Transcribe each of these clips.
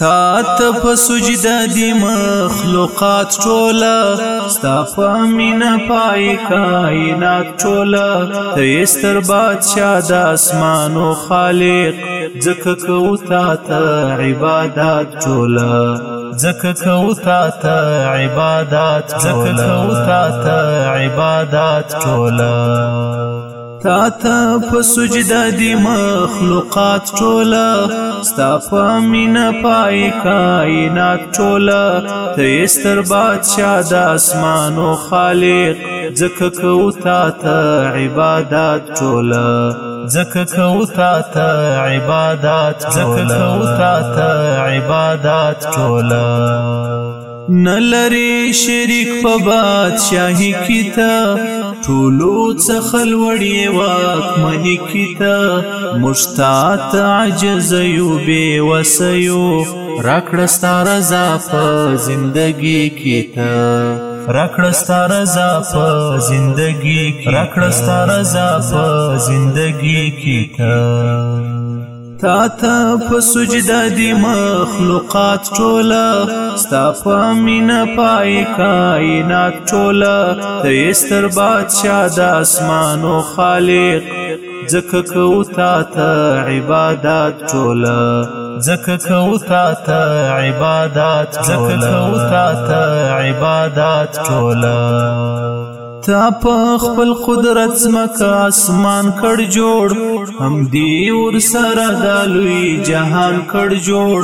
تا ته په سجده دی مخلوقات ټوله ستا په مینا پای کائنات ټوله ته استر بادشاہ د اسمانو خالق ځکه کو تا ته عبادت ټوله ځکه کو تا ته عبادت ځکه کو تا ته عبادت ټوله تا ته په سجده دی مخلوقات ټوله ستا په مینا پای کائنات ټوله ته ستر بادشاہ د اسمانو خالق ځکه کو تا ته عبادت ټوله ځکه کو تا ته عبادت ځکه کو تا ته عبادت ټوله نلری شریک په بادشاہی کی تا ټولو څخه لوړې واکمنې کیته مشتات عجز یو بے وسیو راکړه ستاره زافه زندګي کیته راکړه ستاره زافه زندګي راکړه ستاره زافه زندګي کیته تا تا په سجده دی مخلوقات ټولا ستا په مینا پای کائنات ټولا ته ستر بادشاہ د اسمانو خالق ځکه کو تا ته عبادت ټولا ځکه کو تا ته عبادت ځکه کو تا ته عبادت ټولا تا په خپل قدرت زمکه اسمان کړ جوړ هم دی ور سره د لوی جهان کړ جوړ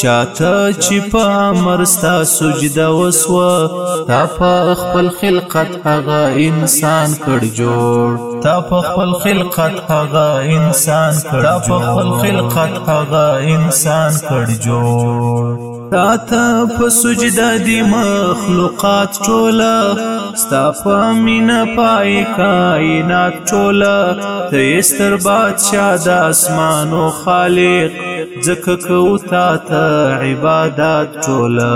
چاته چې په امر ستا سجده وسوه تا په خپل خلقت هغه انسان کړ جوړ تا په خپل خلقت هغه انسان کړ په خپل خلقت هغه انسان کړ جوړ راته په سجده دی مخلوقات ټوله ستا په مینا پای کائنات ټوله ته ستر بادشاہ د اسمانو خالق ځکه کو تا ته عبادت ټوله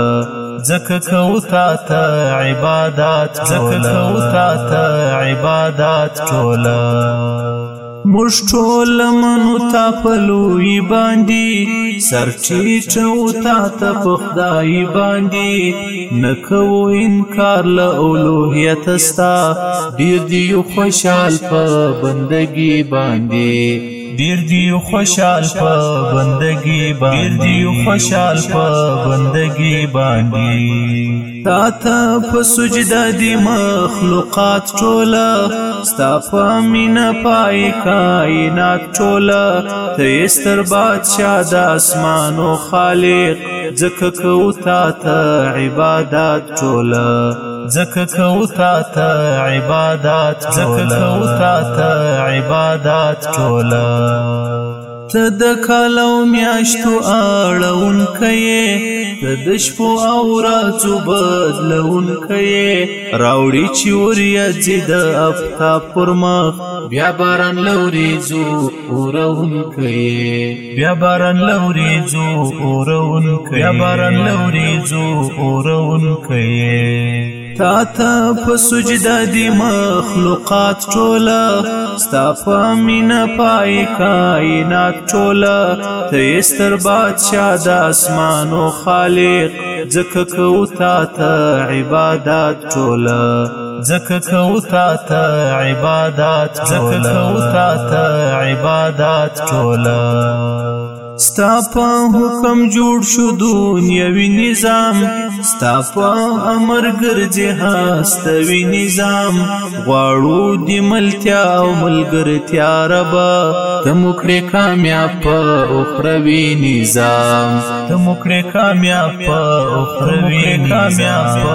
ځکه کو تا ته عبادت ځکه کو تا ته عبادت ټوله موږ ټول منو تا په لوی باندې سر ټیټو تا ته په خدای باندې نکو انکار له اولوهیت ستا ډیر دی خوشحال په بندګي باندې ډیر دی خوشحال په بندګي باندې ډیر دی خوشحال په بندګي باندې تا ته په سجده دی مخلوقات ټوله ستا په مینا پای کائنات ټوله ته ستر بادشاہ د اسمان او خالق ځکه کو تا ته عبادت ټوله ځکه کو تا ته عبادت ځکه کو تا ته عبادت ټوله ته د کالو میاشتو اړون کئ د شپو او راتو بدلون کئ راوړي چې ورېځې د افتاب پر مخ بیا باران لوري زو اورون کئ بیا باران لوري زو اورون کئ بیا باران لوري زو اورون کئ تا ته په سجده دی مخلوقات ټوله ستا په مینا پای کائنات ټوله ته ستر بادشاہ د اسمانو خالق ځکه کو تا ته عبادت ټوله ځکه کو تا ته عبادت ځکه کو تا ته عبادت ټوله ستا په حکم جوړ شو دنیوي نظام ستا په امر ګرځي هاستوي نظام غواړو د ملتیا او ملګرتیا ربا د مخړې کامیاب په اخروي نظام د مخړې کامیاب په اخروي کامیاب په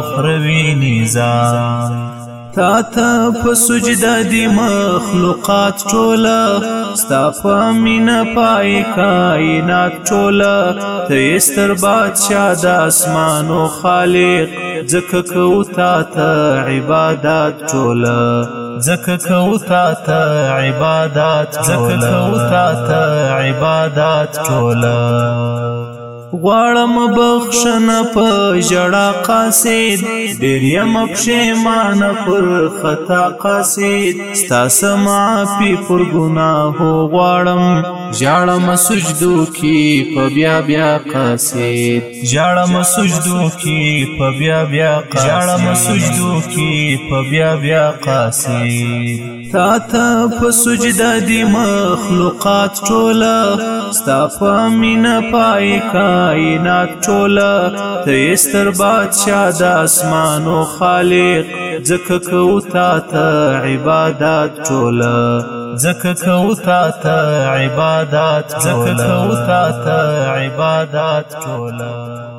اخروي نظام تا تا په سجده دی مخلوقات ټولا ستا په مینا پای کائنات ټولا ته ستر بادشاہ د اسمان او خالق ځکه کو تا ته عبادت ټولا ځکه کو تا ته عبادت ځکه کو تا ته عبادت ټولا غواړم بخښنه په ژړا قاصد ډېر یم پښېمانه پر خطا قاصد ستا سمعافي پر ګناهو غواړم ژړم سجدو کې په بیا بیا قصید ژړم سجدو کې په بیا بیا قصید ژړم سجدو کې په بیا بیا قصید تا ته په سجده دی مخلوقات ټوله ستا په مینه پای کائنات ټوله ته ستر بادشاہ د اسمانو خالق زکه کو تا ته عبادت ټوله زکه کو تا ته عبادت زکه کو تا ته عبادت ټوله